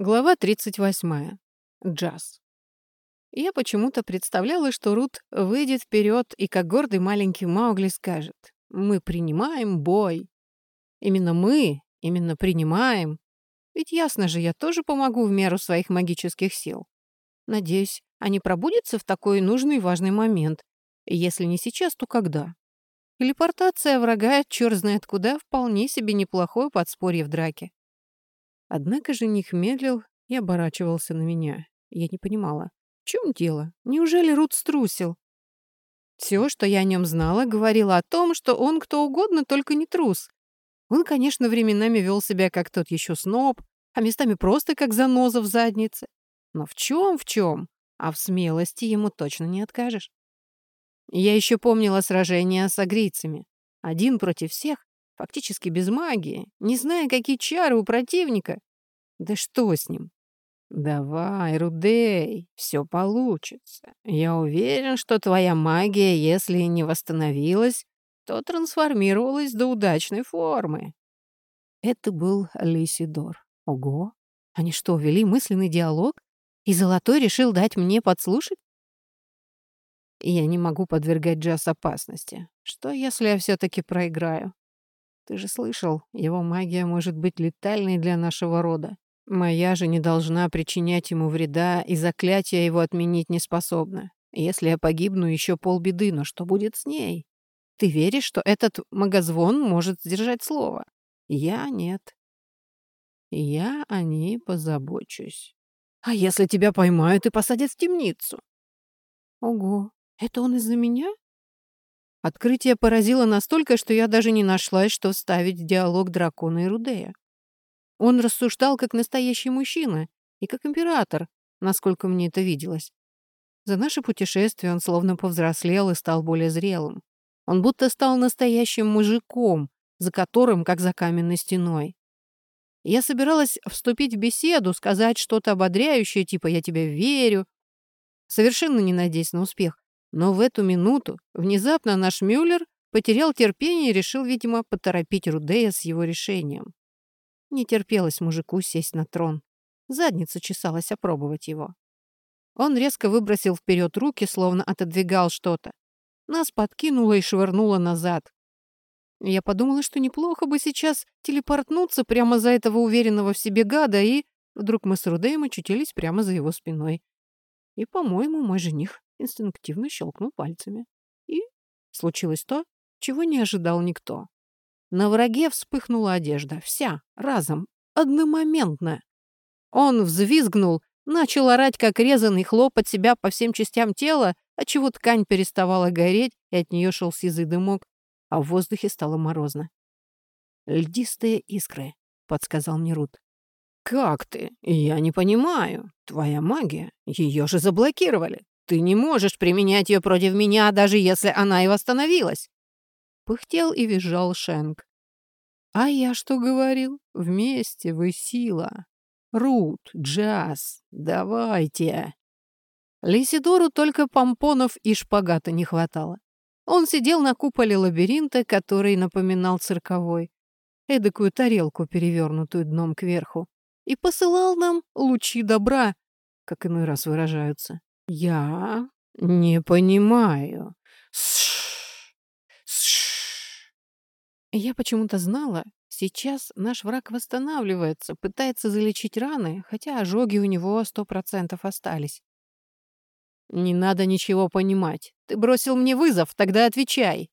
Глава 38. Джаз. Я почему-то представляла, что Рут выйдет вперед и как гордый маленький Маугли скажет «Мы принимаем бой». Именно мы, именно принимаем. Ведь ясно же, я тоже помогу в меру своих магических сил. Надеюсь, они пробудятся в такой нужный и важный момент. Если не сейчас, то когда? Телепортация врага, черт знает куда, вполне себе неплохое подспорье в драке. Однако жених медлил и оборачивался на меня. Я не понимала, в чем дело? Неужели Рут струсил? Все, что я о нем знала, говорило о том, что он кто угодно, только не трус. Он, конечно, временами вел себя как тот еще сноб, а местами просто как заноза в заднице. Но в чем, в чем? А в смелости ему точно не откажешь. Я еще помнила сражение с агрийцами. Один против всех, фактически без магии, не зная, какие чары у противника. Да что с ним? Давай, Рудей, все получится. Я уверен, что твоя магия, если не восстановилась, то трансформировалась до удачной формы. Это был Лисидор. Ого! Они что, вели мысленный диалог? И Золотой решил дать мне подслушать? Я не могу подвергать Джаз опасности. Что, если я все-таки проиграю? Ты же слышал, его магия может быть летальной для нашего рода. Моя же не должна причинять ему вреда, и заклятие его отменить не способно. Если я погибну, еще полбеды, но что будет с ней? Ты веришь, что этот магозвон может сдержать слово? Я нет. Я о ней позабочусь. А если тебя поймают и посадят в темницу? Ого, это он из-за меня? Открытие поразило настолько, что я даже не нашлась, что вставить в диалог дракона и Рудея. Он рассуждал как настоящий мужчина и как император, насколько мне это виделось. За наше путешествие он словно повзрослел и стал более зрелым. Он будто стал настоящим мужиком, за которым, как за каменной стеной. Я собиралась вступить в беседу, сказать что-то ободряющее, типа «я тебе верю», совершенно не надеясь на успех. Но в эту минуту внезапно наш Мюллер потерял терпение и решил, видимо, поторопить Рудея с его решением. Не терпелось мужику сесть на трон. Задница чесалась опробовать его. Он резко выбросил вперед руки, словно отодвигал что-то. Нас подкинуло и швырнуло назад. Я подумала, что неплохо бы сейчас телепортнуться прямо за этого уверенного в себе гада, и вдруг мы с Рудеем очутились прямо за его спиной. И, по-моему, мой жених инстинктивно щелкнул пальцами. И случилось то, чего не ожидал никто. На враге вспыхнула одежда. Вся, разом, одномоментно. Он взвизгнул, начал орать, как резанный, хлопать себя по всем частям тела, отчего ткань переставала гореть, и от нее шел сизый дымок, а в воздухе стало морозно. «Льдистые искры», — подсказал мне Рут. «Как ты? Я не понимаю. Твоя магия. Ее же заблокировали. Ты не можешь применять ее против меня, даже если она и восстановилась. Пыхтел и визжал Шенк. А я что говорил? Вместе вы сила. Рут, Джаз, давайте. Лисидору только помпонов и шпагата не хватало. Он сидел на куполе лабиринта, который напоминал цирковой, эдакую тарелку, перевернутую дном кверху, и посылал нам лучи добра, как иной раз выражаются. «Я не понимаю». Я почему-то знала, сейчас наш враг восстанавливается, пытается залечить раны, хотя ожоги у него сто процентов остались. «Не надо ничего понимать. Ты бросил мне вызов, тогда отвечай».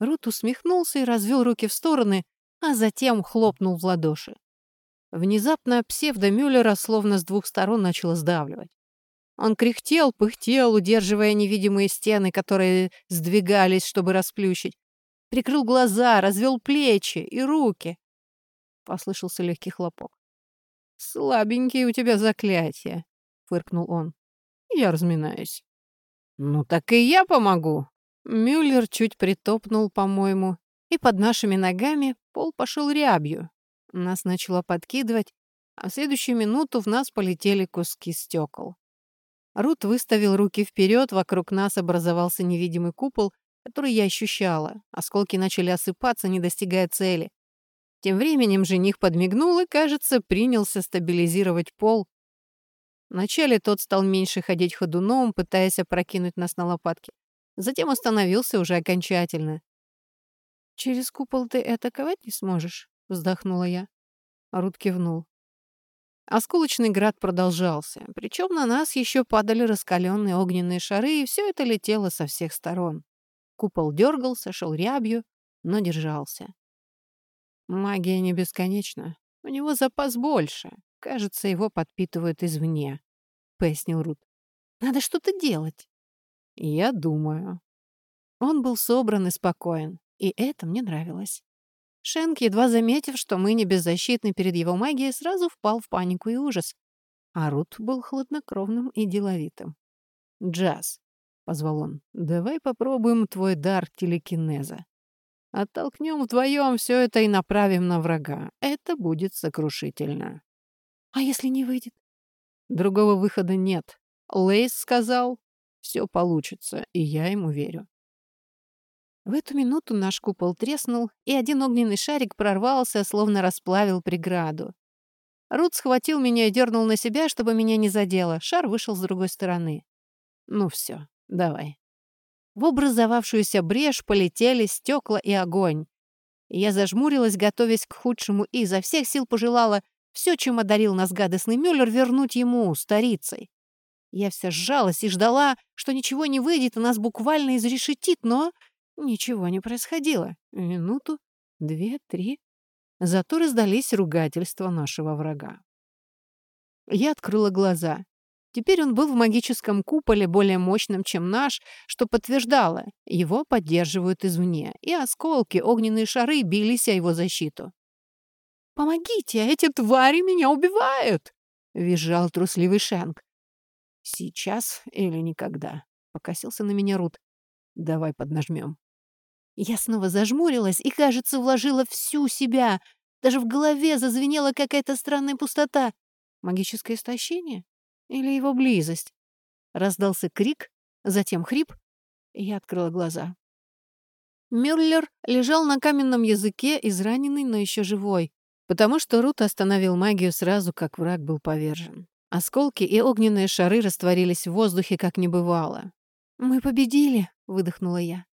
Рут усмехнулся и развел руки в стороны, а затем хлопнул в ладоши. Внезапно псевдомюллера словно с двух сторон начало сдавливать. Он кряхтел, пыхтел, удерживая невидимые стены, которые сдвигались, чтобы расплющить. Прикрыл глаза, развел плечи и руки. Послышался легкий хлопок. «Слабенькие у тебя заклятия», — фыркнул он. «Я разминаюсь». «Ну так и я помогу». Мюллер чуть притопнул, по-моему, и под нашими ногами пол пошел рябью. Нас начало подкидывать, а в следующую минуту в нас полетели куски стекол. Рут выставил руки вперед, вокруг нас образовался невидимый купол, который я ощущала. Осколки начали осыпаться, не достигая цели. Тем временем жених подмигнул и, кажется, принялся стабилизировать пол. Вначале тот стал меньше ходить ходуном, пытаясь опрокинуть нас на лопатки. Затем остановился уже окончательно. «Через купол ты атаковать не сможешь?» — вздохнула я. Рут кивнул. Осколочный град продолжался, причем на нас еще падали раскаленные огненные шары, и все это летело со всех сторон. Купол дергался, шел рябью, но держался. Магия не бесконечна. У него запас больше. Кажется, его подпитывают извне, — пояснил Рут. Надо что-то делать. Я думаю. Он был собран и спокоен, и это мне нравилось. Шенк, едва заметив, что мы не беззащитны перед его магией, сразу впал в панику и ужас. А Рут был хладнокровным и деловитым. «Джаз», — позвал он, — «давай попробуем твой дар телекинеза. Оттолкнем вдвоем все это и направим на врага. Это будет сокрушительно». «А если не выйдет?» «Другого выхода нет. Лейс сказал, все получится, и я ему верю». В эту минуту наш купол треснул, и один огненный шарик прорвался, словно расплавил преграду. Рут схватил меня и дернул на себя, чтобы меня не задело. Шар вышел с другой стороны. Ну все, давай. В образовавшуюся брешь полетели стекла и огонь. Я зажмурилась, готовясь к худшему, и изо всех сил пожелала все, чем одарил нас гадостный Мюллер, вернуть ему, старицей. Я вся сжалась и ждала, что ничего не выйдет, и нас буквально изрешетит, но Ничего не происходило. Минуту, две, три. Зато раздались ругательства нашего врага. Я открыла глаза. Теперь он был в магическом куполе, более мощном, чем наш, что подтверждало, его поддерживают извне, и осколки, огненные шары бились о его защиту. «Помогите, эти твари меня убивают!» — визжал трусливый Шенк. «Сейчас или никогда?» — покосился на меня Рут. «Давай поднажмем». Я снова зажмурилась и, кажется, вложила всю себя. Даже в голове зазвенела какая-то странная пустота. Магическое истощение? Или его близость? Раздался крик, затем хрип, и я открыла глаза. Мюллер лежал на каменном языке, израненный, но еще живой, потому что Рут остановил магию сразу, как враг был повержен. Осколки и огненные шары растворились в воздухе, как не бывало. «Мы победили!» — выдохнула я.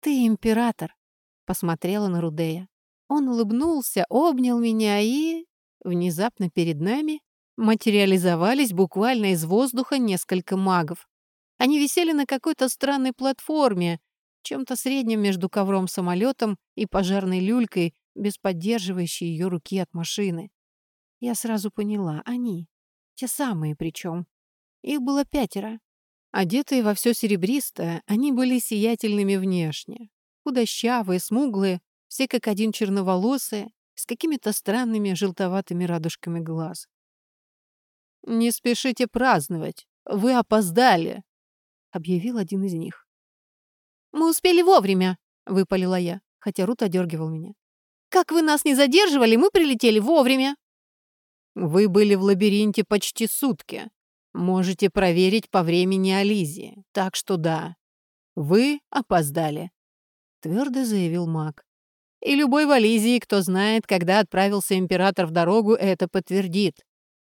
«Ты император!» — посмотрела на Рудея. Он улыбнулся, обнял меня и... Внезапно перед нами материализовались буквально из воздуха несколько магов. Они висели на какой-то странной платформе, чем-то среднем между ковром-самолетом и пожарной люлькой, без поддерживающей ее руки от машины. Я сразу поняла, они. Те самые причем. Их было пятеро. Одетые во все серебристое, они были сиятельными внешне. Худощавые, смуглые, все как один черноволосые, с какими-то странными желтоватыми радужками глаз. «Не спешите праздновать, вы опоздали», — объявил один из них. «Мы успели вовремя», — выпалила я, хотя Рут одергивал меня. «Как вы нас не задерживали, мы прилетели вовремя». «Вы были в лабиринте почти сутки», Можете проверить по времени Ализии. Так что да, вы опоздали», — твердо заявил маг. «И любой в Ализии, кто знает, когда отправился император в дорогу, это подтвердит.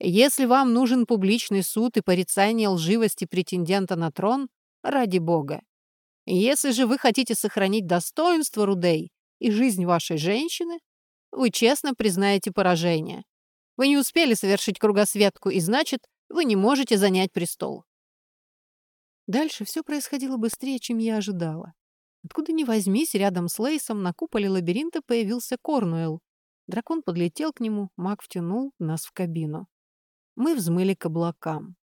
Если вам нужен публичный суд и порицание лживости претендента на трон, ради бога. Если же вы хотите сохранить достоинство Рудей и жизнь вашей женщины, вы честно признаете поражение. Вы не успели совершить кругосветку, и значит, вы не можете занять престол. Дальше все происходило быстрее, чем я ожидала. Откуда ни возьмись, рядом с Лейсом на куполе лабиринта появился Корнуэлл. Дракон подлетел к нему, маг втянул нас в кабину. Мы взмыли к облакам.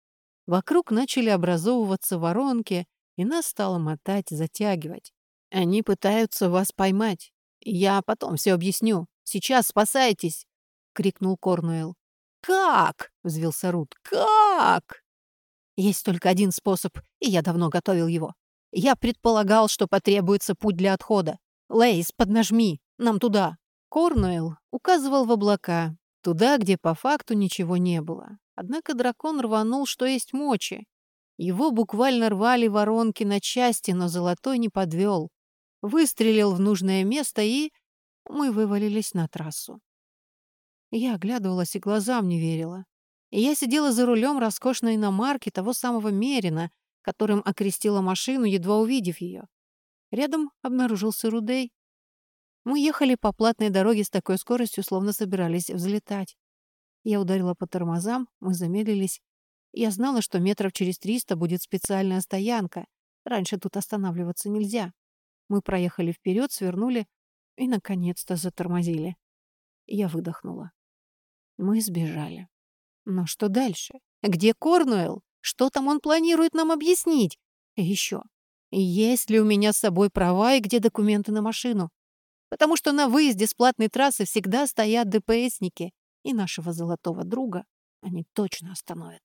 Вокруг начали образовываться воронки, и нас стало мотать, затягивать. Они пытаются вас поймать. Я потом все объясню. Сейчас спасайтесь! — крикнул Корнуэлл. «Как?» — взвился Рут. «Как?» «Есть только один способ, и я давно готовил его. Я предполагал, что потребуется путь для отхода. Лейс, поднажми, нам туда». Корнуэлл указывал в облака, туда, где по факту ничего не было. Однако дракон рванул, что есть мочи. Его буквально рвали воронки на части, но Золотой не подвел. Выстрелил в нужное место, и мы вывалились на трассу. Я оглядывалась и глазам не верила. И я сидела за рулем роскошной иномарки того самого Мерина, которым окрестила машину, едва увидев ее. Рядом обнаружился Рудей. Мы ехали по платной дороге с такой скоростью, словно собирались взлетать. Я ударила по тормозам, мы замедлились. Я знала, что метров через триста будет специальная стоянка. Раньше тут останавливаться нельзя. Мы проехали вперед, свернули и, наконец-то, затормозили. Я выдохнула. Мы сбежали. Но что дальше? Где Корнуэлл? Что там он планирует нам объяснить? И еще. Есть ли у меня с собой права и где документы на машину? Потому что на выезде с платной трассы всегда стоят ДПСники, и нашего золотого друга они точно остановят.